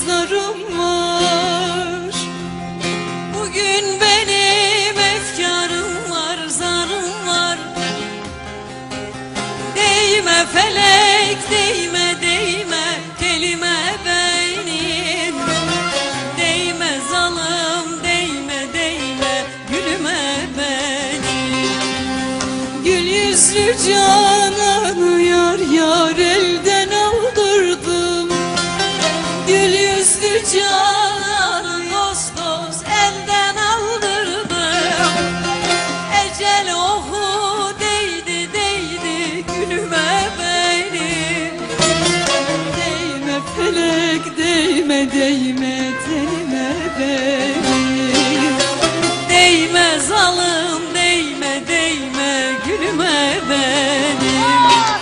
nazlarım var Bugün benim efkarım var, zarım var. Değme felek, değme, değme telime benim Değme zalım, değme, değme gülüme benim Gül yüzlü cananı değme değme tenime benim. Değme zalım değme değme gülüme benim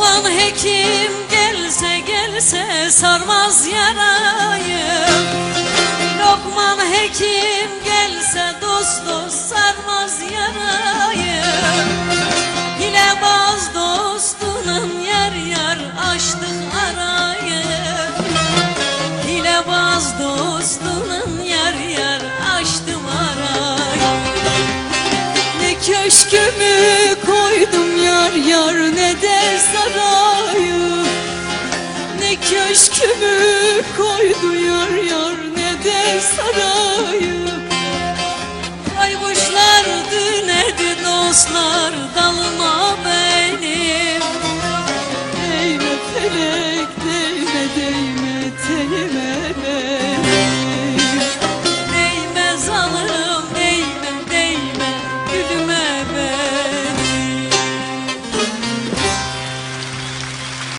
Lokman hekim gelse gelse sarmaz yarayı. Lokman hekim gelse dost köşkümü koydu yar yar ne de sarayı? Kaybuşlar dünedi dostlar dalıma